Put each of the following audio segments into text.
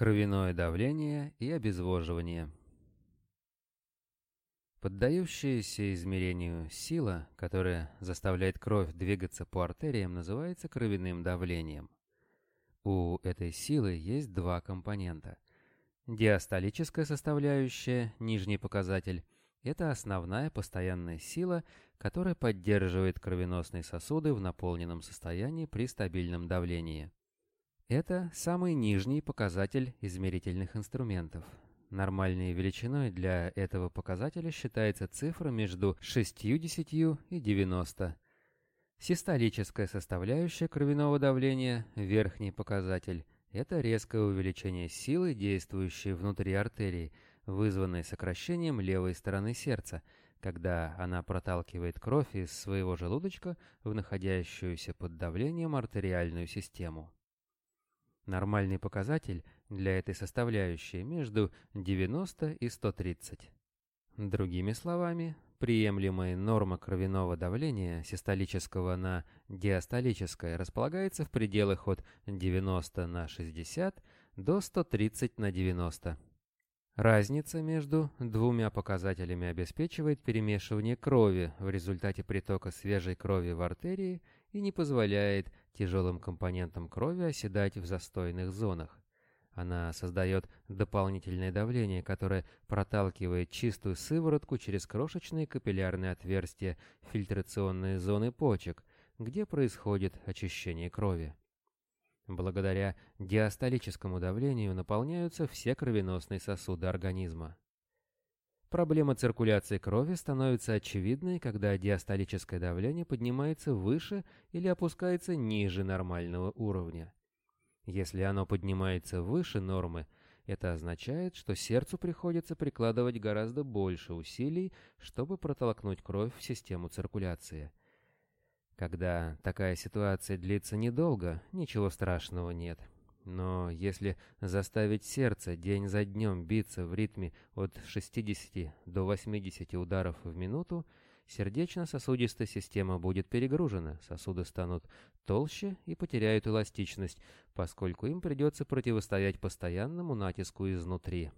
Кровяное давление и обезвоживание. Поддающаяся измерению сила, которая заставляет кровь двигаться по артериям, называется кровяным давлением. У этой силы есть два компонента. Диастолическая составляющая, нижний показатель, это основная постоянная сила, которая поддерживает кровеносные сосуды в наполненном состоянии при стабильном давлении. Это самый нижний показатель измерительных инструментов. Нормальной величиной для этого показателя считается цифра между 60 и 90. Систолическая составляющая кровяного давления, верхний показатель, это резкое увеличение силы, действующей внутри артерий, вызванной сокращением левой стороны сердца, когда она проталкивает кровь из своего желудочка в находящуюся под давлением артериальную систему. Нормальный показатель для этой составляющей между 90 и 130. Другими словами, приемлемая норма кровяного давления систолического на диастолическое располагается в пределах от 90 на 60 до 130 на 90. Разница между двумя показателями обеспечивает перемешивание крови в результате притока свежей крови в артерии и не позволяет тяжелым компонентам крови оседать в застойных зонах. Она создает дополнительное давление, которое проталкивает чистую сыворотку через крошечные капиллярные отверстия фильтрационные зоны почек, где происходит очищение крови. Благодаря диастолическому давлению наполняются все кровеносные сосуды организма. Проблема циркуляции крови становится очевидной, когда диастолическое давление поднимается выше или опускается ниже нормального уровня. Если оно поднимается выше нормы, это означает, что сердцу приходится прикладывать гораздо больше усилий, чтобы протолкнуть кровь в систему циркуляции. Когда такая ситуация длится недолго, ничего страшного нет. Но если заставить сердце день за днем биться в ритме от 60 до 80 ударов в минуту, сердечно-сосудистая система будет перегружена, сосуды станут толще и потеряют эластичность, поскольку им придется противостоять постоянному натиску изнутри.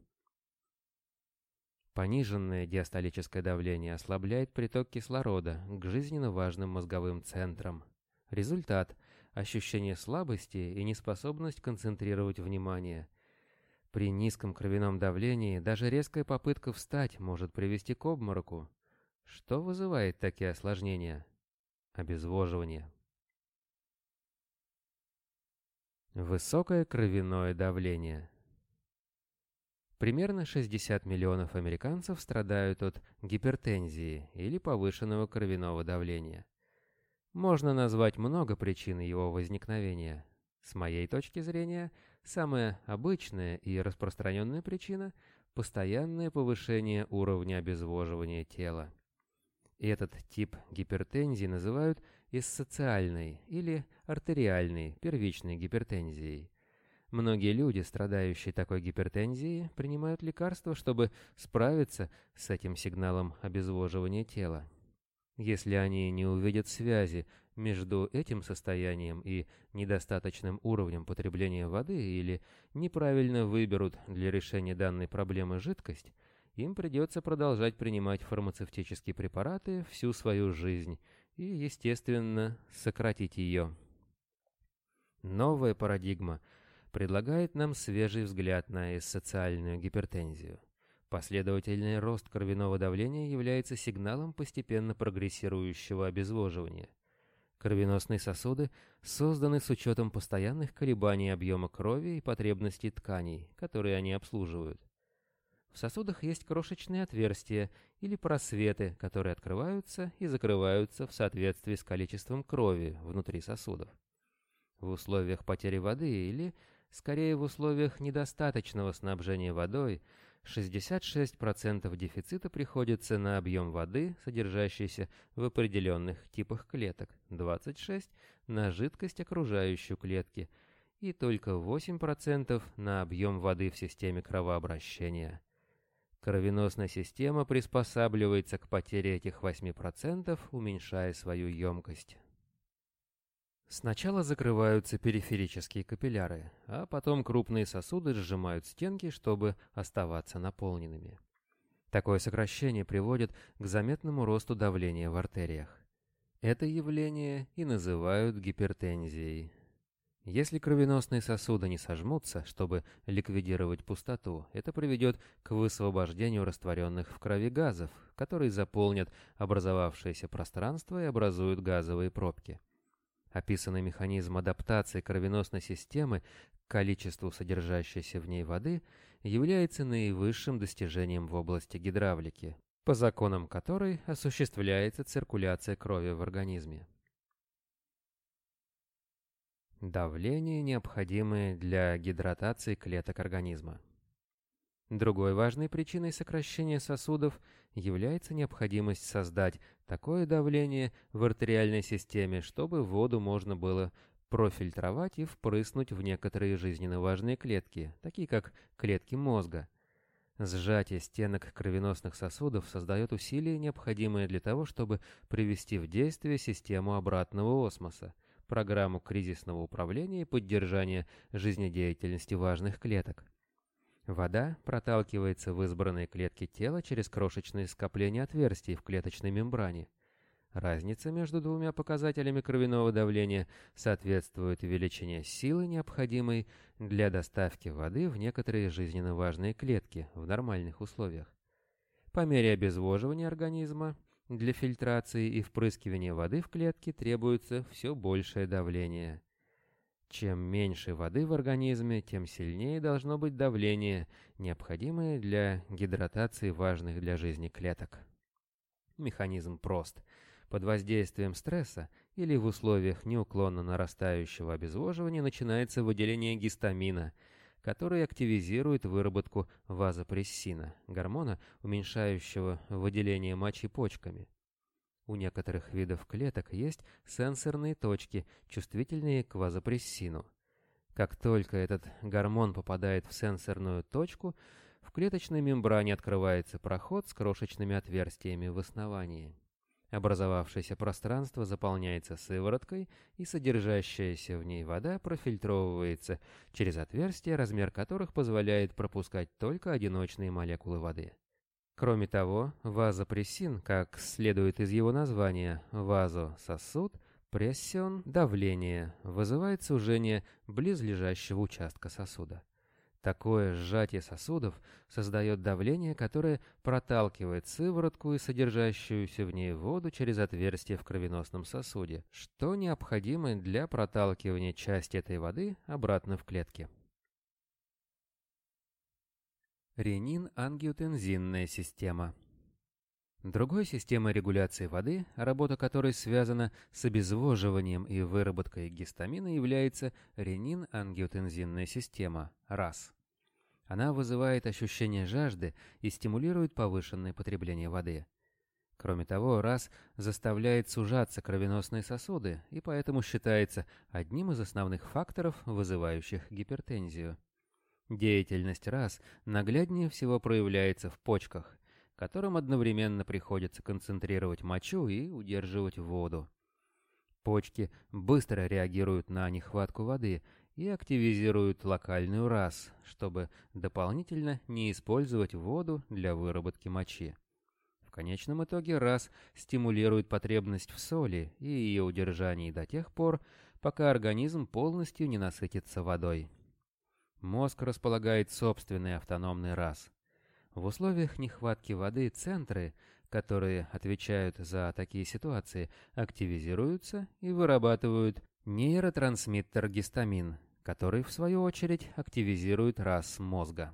Пониженное диастолическое давление ослабляет приток кислорода к жизненно важным мозговым центрам. Результат – ощущение слабости и неспособность концентрировать внимание. При низком кровяном давлении даже резкая попытка встать может привести к обмороку. Что вызывает такие осложнения? Обезвоживание. Высокое кровяное давление. Примерно 60 миллионов американцев страдают от гипертензии или повышенного кровяного давления. Можно назвать много причин его возникновения. С моей точки зрения, самая обычная и распространенная причина – постоянное повышение уровня обезвоживания тела. Этот тип гипертензии называют эссоциальной или артериальной первичной гипертензией. Многие люди, страдающие такой гипертензией, принимают лекарства, чтобы справиться с этим сигналом обезвоживания тела. Если они не увидят связи между этим состоянием и недостаточным уровнем потребления воды или неправильно выберут для решения данной проблемы жидкость, им придется продолжать принимать фармацевтические препараты всю свою жизнь и, естественно, сократить ее. Новая парадигма – предлагает нам свежий взгляд на социальную гипертензию. Последовательный рост кровяного давления является сигналом постепенно прогрессирующего обезвоживания. Кровеносные сосуды созданы с учетом постоянных колебаний объема крови и потребностей тканей, которые они обслуживают. В сосудах есть крошечные отверстия или просветы, которые открываются и закрываются в соответствии с количеством крови внутри сосудов. В условиях потери воды или Скорее, в условиях недостаточного снабжения водой 66% дефицита приходится на объем воды, содержащийся в определенных типах клеток, 26% на жидкость, окружающую клетки, и только 8% на объем воды в системе кровообращения. Кровеносная система приспосабливается к потере этих 8%, уменьшая свою емкость. Сначала закрываются периферические капилляры, а потом крупные сосуды сжимают стенки, чтобы оставаться наполненными. Такое сокращение приводит к заметному росту давления в артериях. Это явление и называют гипертензией. Если кровеносные сосуды не сожмутся, чтобы ликвидировать пустоту, это приведет к высвобождению растворенных в крови газов, которые заполнят образовавшееся пространство и образуют газовые пробки. Описанный механизм адаптации кровеносной системы к количеству содержащейся в ней воды является наивысшим достижением в области гидравлики, по законам которой осуществляется циркуляция крови в организме. Давление, необходимое для гидратации клеток организма. Другой важной причиной сокращения сосудов является необходимость создать такое давление в артериальной системе, чтобы воду можно было профильтровать и впрыснуть в некоторые жизненно важные клетки, такие как клетки мозга. Сжатие стенок кровеносных сосудов создает усилия, необходимые для того, чтобы привести в действие систему обратного осмоса, программу кризисного управления и поддержания жизнедеятельности важных клеток. Вода проталкивается в избранные клетки тела через крошечные скопления отверстий в клеточной мембране – Разница между двумя показателями кровяного давления соответствует величине силы, необходимой для доставки воды в некоторые жизненно важные клетки в нормальных условиях. По мере обезвоживания организма для фильтрации и впрыскивания воды в клетки требуется все большее давление. Чем меньше воды в организме, тем сильнее должно быть давление, необходимое для гидратации важных для жизни клеток. Механизм прост – под воздействием стресса или в условиях неуклонно нарастающего обезвоживания начинается выделение гистамина, который активизирует выработку вазопрессина, гормона, уменьшающего выделение мочи почками. У некоторых видов клеток есть сенсорные точки, чувствительные к вазопрессину. Как только этот гормон попадает в сенсорную точку, в клеточной мембране открывается проход с крошечными отверстиями в основании. Образовавшееся пространство заполняется сывороткой, и содержащаяся в ней вода профильтровывается через отверстия, размер которых позволяет пропускать только одиночные молекулы воды. Кроме того, вазопрессин, как следует из его названия, вазо-сосуд, прессион, давление, вызывает сужение близлежащего участка сосуда. Такое сжатие сосудов создает давление, которое проталкивает сыворотку и содержащуюся в ней воду через отверстие в кровеносном сосуде, что необходимо для проталкивания части этой воды обратно в клетки. Ренин-ангиотензинная система Другой системой регуляции воды, работа которой связана с обезвоживанием и выработкой гистамина, является ренин-ангиотензинная система, РАС. Она вызывает ощущение жажды и стимулирует повышенное потребление воды. Кроме того, РАС заставляет сужаться кровеносные сосуды и поэтому считается одним из основных факторов, вызывающих гипертензию. Деятельность РАС нагляднее всего проявляется в почках, которым одновременно приходится концентрировать мочу и удерживать воду. Почки быстро реагируют на нехватку воды и активизируют локальную РАС, чтобы дополнительно не использовать воду для выработки мочи. В конечном итоге РАС стимулирует потребность в соли и ее удержании до тех пор, пока организм полностью не насытится водой. Мозг располагает собственный автономный РАС. В условиях нехватки воды центры, которые отвечают за такие ситуации, активизируются и вырабатывают нейротрансмиттер гистамин, который, в свою очередь, активизирует РАС мозга.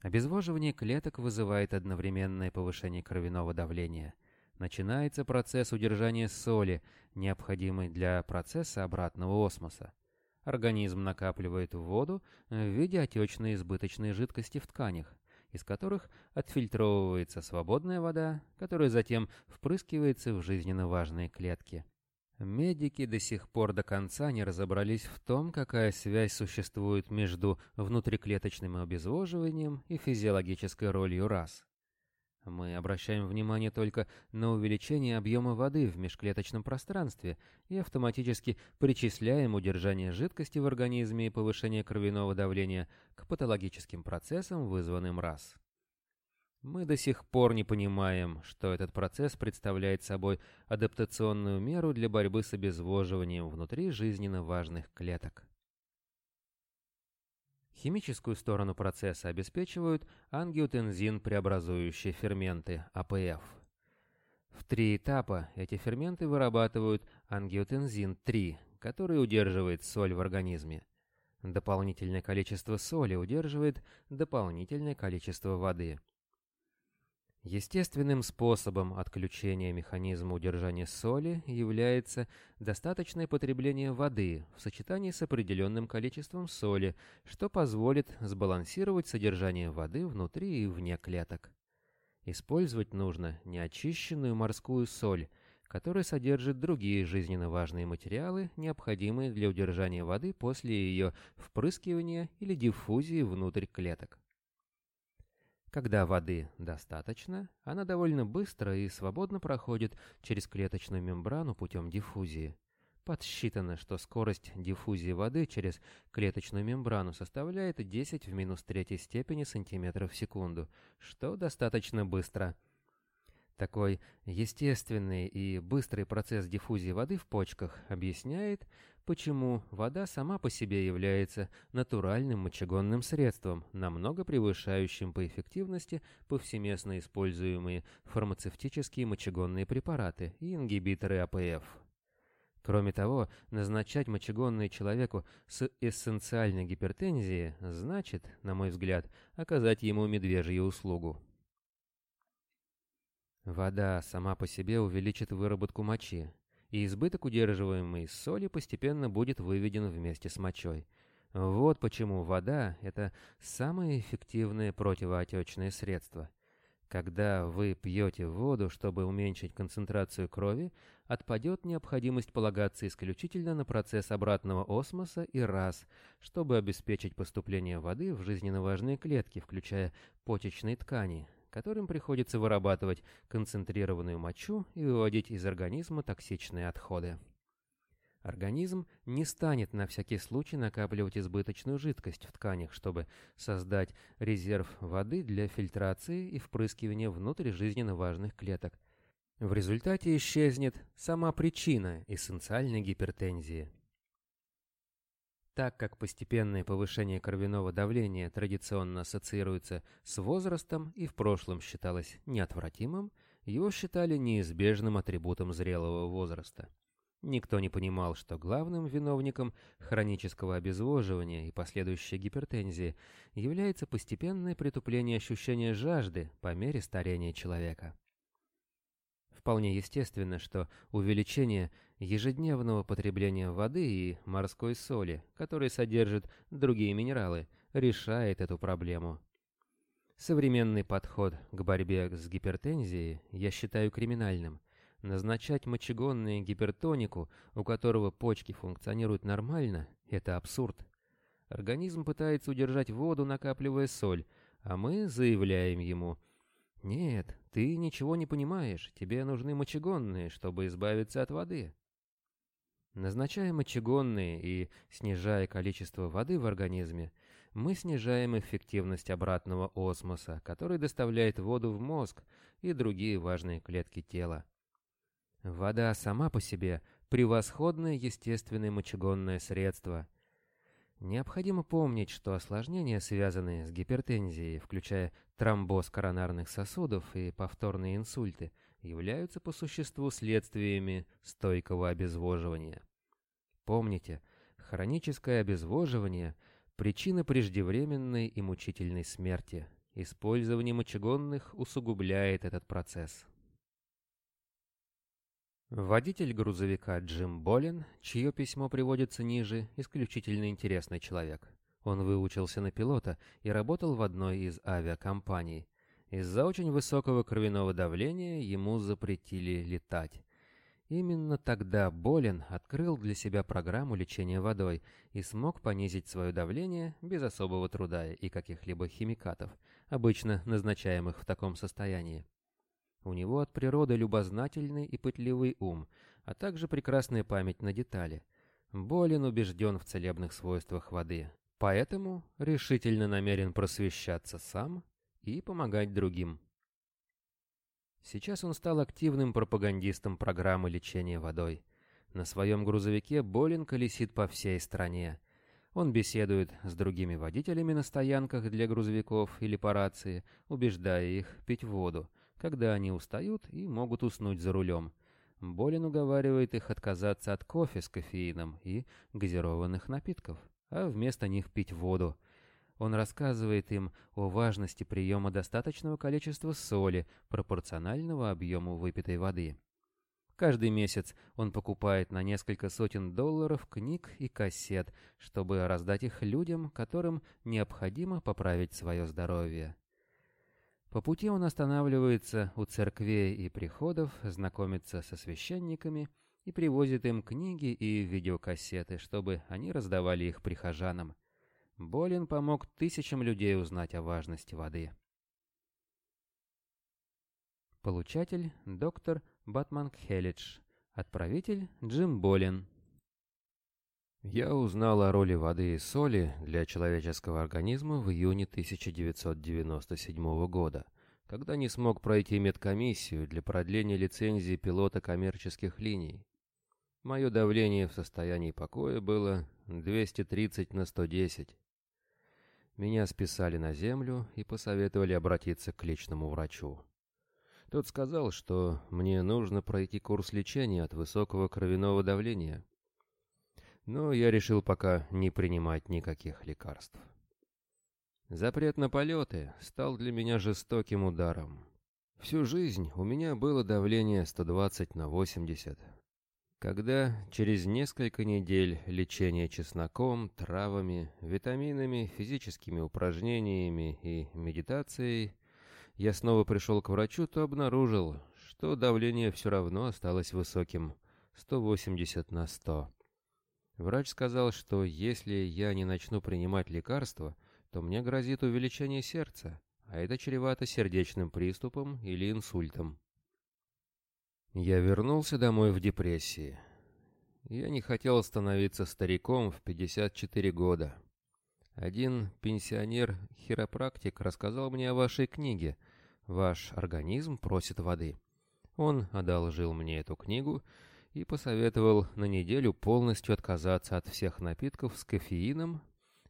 Обезвоживание клеток вызывает одновременное повышение кровяного давления. Начинается процесс удержания соли, необходимый для процесса обратного осмоса. Организм накапливает воду в виде отечной избыточной жидкости в тканях, из которых отфильтровывается свободная вода, которая затем впрыскивается в жизненно важные клетки. Медики до сих пор до конца не разобрались в том, какая связь существует между внутриклеточным обезвоживанием и физиологической ролью РАС. Мы обращаем внимание только на увеличение объема воды в межклеточном пространстве и автоматически причисляем удержание жидкости в организме и повышение кровяного давления к патологическим процессам, вызванным раз. Мы до сих пор не понимаем, что этот процесс представляет собой адаптационную меру для борьбы с обезвоживанием внутри жизненно важных клеток. Химическую сторону процесса обеспечивают ангиотензин-преобразующие ферменты, АПФ. В три этапа эти ферменты вырабатывают ангиотензин-3, который удерживает соль в организме. Дополнительное количество соли удерживает дополнительное количество воды. Естественным способом отключения механизма удержания соли является достаточное потребление воды в сочетании с определенным количеством соли, что позволит сбалансировать содержание воды внутри и вне клеток. Использовать нужно неочищенную морскую соль, которая содержит другие жизненно важные материалы, необходимые для удержания воды после ее впрыскивания или диффузии внутрь клеток. Когда воды достаточно, она довольно быстро и свободно проходит через клеточную мембрану путем диффузии. Подсчитано, что скорость диффузии воды через клеточную мембрану составляет 10 в минус третьей степени сантиметров в секунду, что достаточно быстро – такой естественный и быстрый процесс диффузии воды в почках объясняет, почему вода сама по себе является натуральным мочегонным средством, намного превышающим по эффективности повсеместно используемые фармацевтические мочегонные препараты и ингибиторы АПФ. Кроме того, назначать мочегонные человеку с эссенциальной гипертензией значит, на мой взгляд, оказать ему медвежью услугу. Вода сама по себе увеличит выработку мочи, и избыток удерживаемой соли постепенно будет выведен вместе с мочой. Вот почему вода – это самое эффективное противоотечное средство. Когда вы пьете воду, чтобы уменьшить концентрацию крови, отпадет необходимость полагаться исключительно на процесс обратного осмоса и раз, чтобы обеспечить поступление воды в жизненно важные клетки, включая почечные ткани, которым приходится вырабатывать концентрированную мочу и выводить из организма токсичные отходы. Организм не станет на всякий случай накапливать избыточную жидкость в тканях, чтобы создать резерв воды для фильтрации и впрыскивания внутрь жизненно важных клеток. В результате исчезнет сама причина эссенциальной гипертензии. Так как постепенное повышение кровяного давления традиционно ассоциируется с возрастом и в прошлом считалось неотвратимым, его считали неизбежным атрибутом зрелого возраста. Никто не понимал, что главным виновником хронического обезвоживания и последующей гипертензии является постепенное притупление ощущения жажды по мере старения человека. Вполне естественно, что увеличение ежедневного потребления воды и морской соли, которые содержат другие минералы, решает эту проблему. Современный подход к борьбе с гипертензией я считаю криминальным. Назначать мочегонную гипертонику, у которого почки функционируют нормально, это абсурд. Организм пытается удержать воду, накапливая соль, а мы заявляем ему – «Нет, ты ничего не понимаешь, тебе нужны мочегонные, чтобы избавиться от воды». Назначая мочегонные и снижая количество воды в организме, мы снижаем эффективность обратного осмоса, который доставляет воду в мозг и другие важные клетки тела. Вода сама по себе – превосходное естественное мочегонное средство – Необходимо помнить, что осложнения, связанные с гипертензией, включая тромбоз коронарных сосудов и повторные инсульты, являются по существу следствиями стойкого обезвоживания. Помните, хроническое обезвоживание – причина преждевременной и мучительной смерти. Использование мочегонных усугубляет этот процесс. Водитель грузовика Джим Болин, чье письмо приводится ниже, исключительно интересный человек. Он выучился на пилота и работал в одной из авиакомпаний. Из-за очень высокого кровяного давления ему запретили летать. Именно тогда Болин открыл для себя программу лечения водой и смог понизить свое давление без особого труда и каких-либо химикатов, обычно назначаемых в таком состоянии. У него от природы любознательный и пытливый ум, а также прекрасная память на детали. Болин убежден в целебных свойствах воды, поэтому решительно намерен просвещаться сам и помогать другим. Сейчас он стал активным пропагандистом программы лечения водой. На своем грузовике Болин колесит по всей стране. Он беседует с другими водителями на стоянках для грузовиков или по рации, убеждая их пить воду, когда они устают и могут уснуть за рулем. Болин уговаривает их отказаться от кофе с кофеином и газированных напитков, а вместо них пить воду. Он рассказывает им о важности приема достаточного количества соли, пропорционального объему выпитой воды. Каждый месяц он покупает на несколько сотен долларов книг и кассет, чтобы раздать их людям, которым необходимо поправить свое здоровье. По пути он останавливается у церквей и приходов, знакомится со священниками и привозит им книги и видеокассеты, чтобы они раздавали их прихожанам. Болин помог тысячам людей узнать о важности воды. Получатель – доктор Батман Хелидж. Отправитель – Джим Болин. Я узнал о роли воды и соли для человеческого организма в июне 1997 года, когда не смог пройти медкомиссию для продления лицензии пилота коммерческих линий. Мое давление в состоянии покоя было 230 на 110. Меня списали на землю и посоветовали обратиться к личному врачу. Тот сказал, что мне нужно пройти курс лечения от высокого кровяного давления – но я решил пока не принимать никаких лекарств. Запрет на полеты стал для меня жестоким ударом. Всю жизнь у меня было давление 120 на 80. Когда через несколько недель лечения чесноком, травами, витаминами, физическими упражнениями и медитацией я снова пришел к врачу, то обнаружил, что давление все равно осталось высоким – 180 на 100. Врач сказал, что если я не начну принимать лекарства, то мне грозит увеличение сердца, а это чревато сердечным приступом или инсультом. Я вернулся домой в депрессии. Я не хотел становиться стариком в 54 года. Один пенсионер-хиропрактик рассказал мне о вашей книге «Ваш организм просит воды». Он одолжил мне эту книгу, и посоветовал на неделю полностью отказаться от всех напитков с кофеином,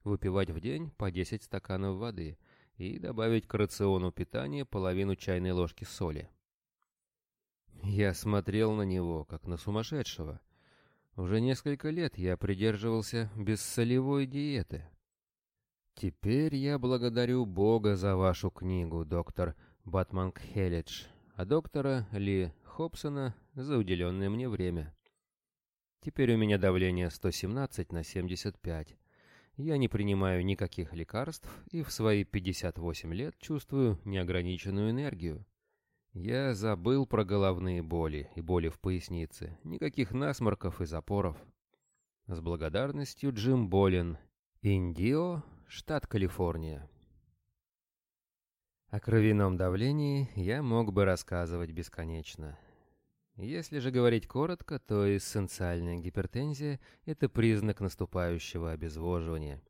выпивать в день по 10 стаканов воды и добавить к рациону питания половину чайной ложки соли. Я смотрел на него, как на сумасшедшего. Уже несколько лет я придерживался бессолевой диеты. Теперь я благодарю Бога за вашу книгу, доктор Батман Хелидж, а доктора Ли Хобсона за уделенное мне время. Теперь у меня давление 117 на 75. Я не принимаю никаких лекарств и в свои 58 лет чувствую неограниченную энергию. Я забыл про головные боли и боли в пояснице, никаких насморков и запоров. С благодарностью Джим Болин, Индио, штат Калифорния. О кровяном давлении я мог бы рассказывать бесконечно. Если же говорить коротко, то эссенциальная гипертензия – это признак наступающего обезвоживания.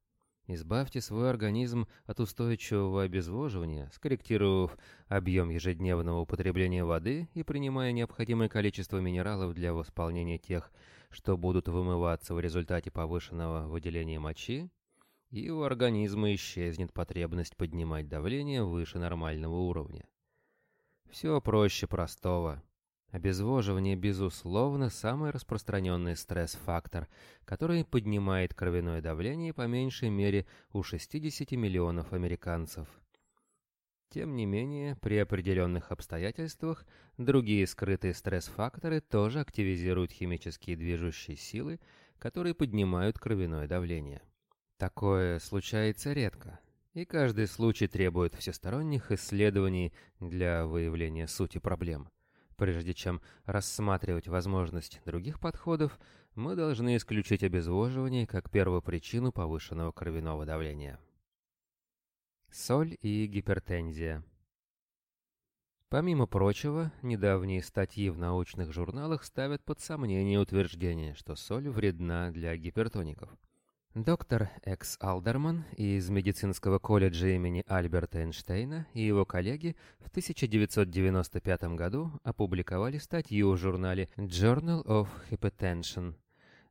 Избавьте свой организм от устойчивого обезвоживания, скорректировав объем ежедневного употребления воды и принимая необходимое количество минералов для восполнения тех, что будут вымываться в результате повышенного выделения мочи, и у организма исчезнет потребность поднимать давление выше нормального уровня. Все проще простого. Обезвоживание, безусловно, самый распространенный стресс-фактор, который поднимает кровяное давление по меньшей мере у 60 миллионов американцев. Тем не менее, при определенных обстоятельствах другие скрытые стресс-факторы тоже активизируют химические движущие силы, которые поднимают кровяное давление. Такое случается редко, и каждый случай требует всесторонних исследований для выявления сути проблем – Прежде чем рассматривать возможность других подходов, мы должны исключить обезвоживание как первую причину повышенного кровяного давления. Соль и гипертензия. Помимо прочего, недавние статьи в научных журналах ставят под сомнение утверждение, что соль вредна для гипертоников. Доктор Экс Алдерман из медицинского колледжа имени Альберта Эйнштейна и его коллеги в 1995 году опубликовали статью в журнале Journal of Hypertension,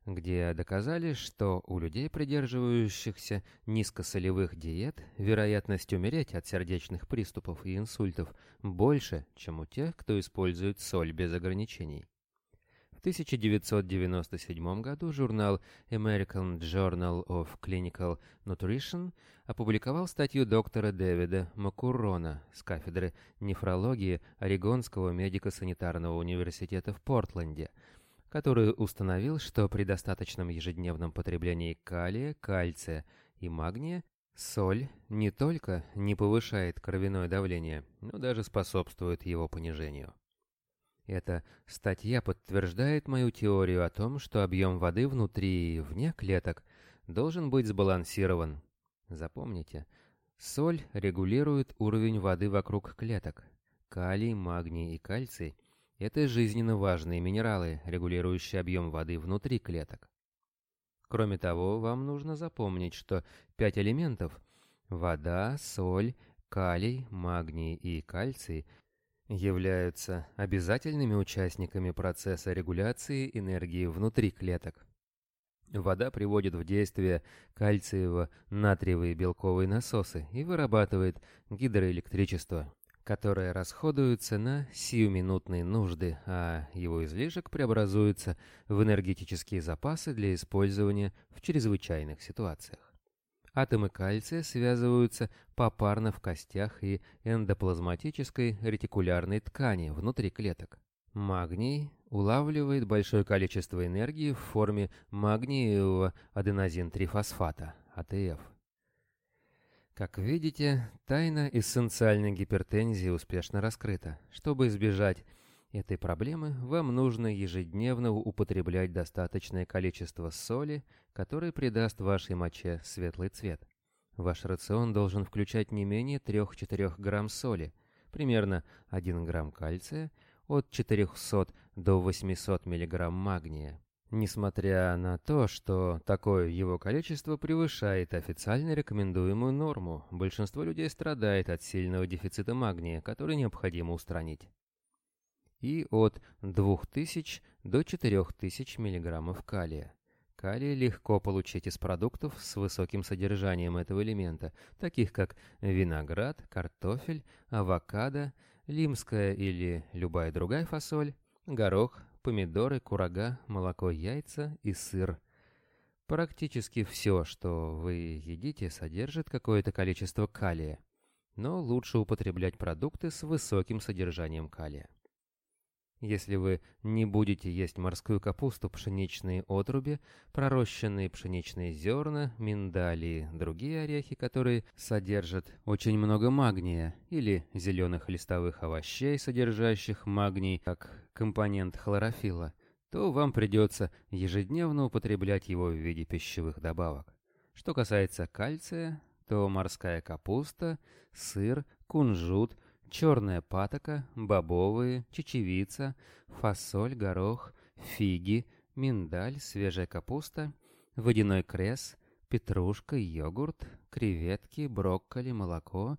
где доказали, что у людей, придерживающихся низкосолевых диет, вероятность умереть от сердечных приступов и инсультов больше, чем у тех, кто использует соль без ограничений. В 1997 году журнал American Journal of Clinical Nutrition опубликовал статью доктора Дэвида Макурона с кафедры нефрологии Орегонского медико-санитарного университета в Портленде, который установил, что при достаточном ежедневном потреблении калия, кальция и магния соль не только не повышает кровяное давление, но даже способствует его понижению. Эта статья подтверждает мою теорию о том, что объем воды внутри и вне клеток должен быть сбалансирован. Запомните, соль регулирует уровень воды вокруг клеток. Калий, магний и кальций – это жизненно важные минералы, регулирующие объем воды внутри клеток. Кроме того, вам нужно запомнить, что пять элементов – вода, соль, калий, магний и кальций – являются обязательными участниками процесса регуляции энергии внутри клеток. Вода приводит в действие кальциево-натриевые белковые насосы и вырабатывает гидроэлектричество, которое расходуется на сиюминутные нужды, а его излишек преобразуется в энергетические запасы для использования в чрезвычайных ситуациях. Атомы кальция связываются попарно в костях и эндоплазматической ретикулярной ткани внутри клеток. Магний улавливает большое количество энергии в форме магниевого аденозин-трифосфата, АТФ. Как видите, тайна эссенциальной гипертензии успешно раскрыта. Чтобы избежать этой проблемы вам нужно ежедневно употреблять достаточное количество соли, которое придаст вашей моче светлый цвет. Ваш рацион должен включать не менее 3-4 грамм соли, примерно 1 грамм кальция, от 400 до 800 миллиграмм магния. Несмотря на то, что такое его количество превышает официально рекомендуемую норму, большинство людей страдает от сильного дефицита магния, который необходимо устранить и от 2000 до 4000 мг калия. Калий легко получить из продуктов с высоким содержанием этого элемента, таких как виноград, картофель, авокадо, лимская или любая другая фасоль, горох, помидоры, курага, молоко, яйца и сыр. Практически все, что вы едите, содержит какое-то количество калия, но лучше употреблять продукты с высоким содержанием калия. Если вы не будете есть морскую капусту, пшеничные отруби, пророщенные пшеничные зерна, миндали и другие орехи, которые содержат очень много магния, или зеленых листовых овощей, содержащих магний как компонент хлорофилла, то вам придется ежедневно употреблять его в виде пищевых добавок. Что касается кальция, то морская капуста, сыр, кунжут – черная патока, бобовые, чечевица, фасоль, горох, фиги, миндаль, свежая капуста, водяной крес, петрушка, йогурт, креветки, брокколи, молоко,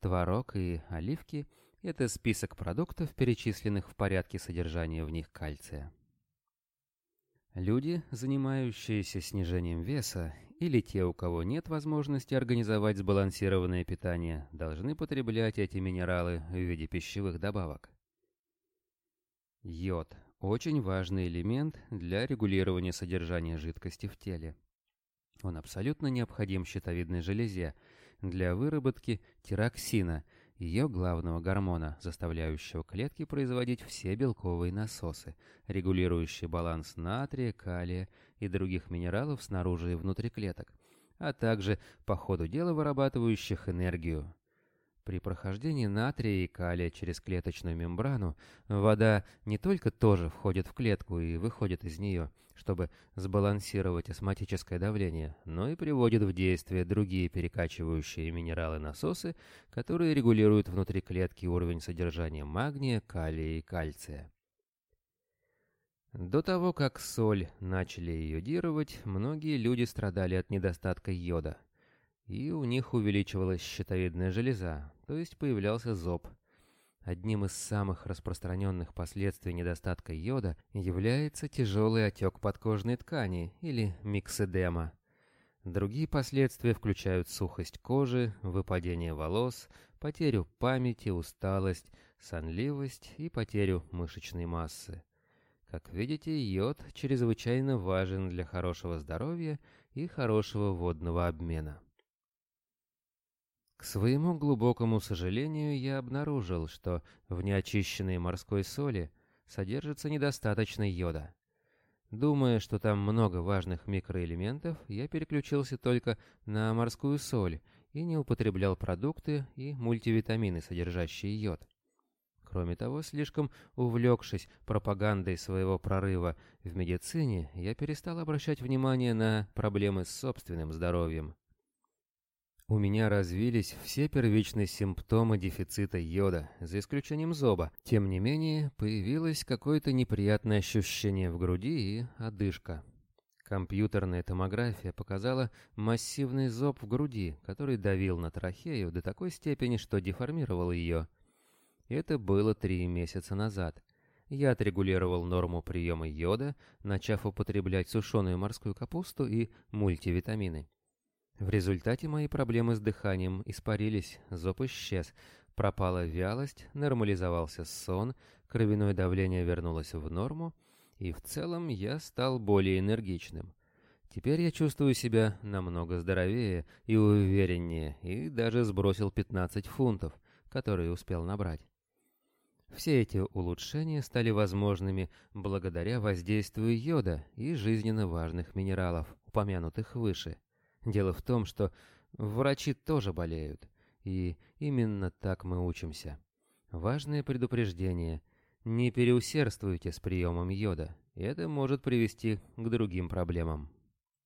творог и оливки – это список продуктов, перечисленных в порядке содержания в них кальция. Люди, занимающиеся снижением веса или те, у кого нет возможности организовать сбалансированное питание, должны потреблять эти минералы в виде пищевых добавок. Йод – очень важный элемент для регулирования содержания жидкости в теле. Он абсолютно необходим щитовидной железе для выработки тироксина, ее главного гормона, заставляющего клетки производить все белковые насосы, регулирующие баланс натрия, калия и других минералов снаружи и внутри клеток, а также по ходу дела вырабатывающих энергию. При прохождении натрия и калия через клеточную мембрану вода не только тоже входит в клетку и выходит из нее, чтобы сбалансировать осмотическое давление, но и приводит в действие другие перекачивающие минералы-насосы, которые регулируют внутри клетки уровень содержания магния, калия и кальция. До того, как соль начали йодировать, многие люди страдали от недостатка йода – и у них увеличивалась щитовидная железа, то есть появлялся зоб. Одним из самых распространенных последствий недостатка йода является тяжелый отек подкожной ткани или микседема. Другие последствия включают сухость кожи, выпадение волос, потерю памяти, усталость, сонливость и потерю мышечной массы. Как видите, йод чрезвычайно важен для хорошего здоровья и хорошего водного обмена. К своему глубокому сожалению, я обнаружил, что в неочищенной морской соли содержится недостаточно йода. Думая, что там много важных микроэлементов, я переключился только на морскую соль и не употреблял продукты и мультивитамины, содержащие йод. Кроме того, слишком увлекшись пропагандой своего прорыва в медицине, я перестал обращать внимание на проблемы с собственным здоровьем. У меня развились все первичные симптомы дефицита йода, за исключением зоба. Тем не менее, появилось какое-то неприятное ощущение в груди и одышка. Компьютерная томография показала массивный зоб в груди, который давил на трахею до такой степени, что деформировал ее. Это было три месяца назад. Я отрегулировал норму приема йода, начав употреблять сушеную морскую капусту и мультивитамины. В результате мои проблемы с дыханием испарились, зоб исчез, пропала вялость, нормализовался сон, кровяное давление вернулось в норму, и в целом я стал более энергичным. Теперь я чувствую себя намного здоровее и увереннее, и даже сбросил 15 фунтов, которые успел набрать. Все эти улучшения стали возможными благодаря воздействию йода и жизненно важных минералов, упомянутых выше – Дело в том, что врачи тоже болеют, и именно так мы учимся. Важное предупреждение – не переусердствуйте с приемом йода, это может привести к другим проблемам.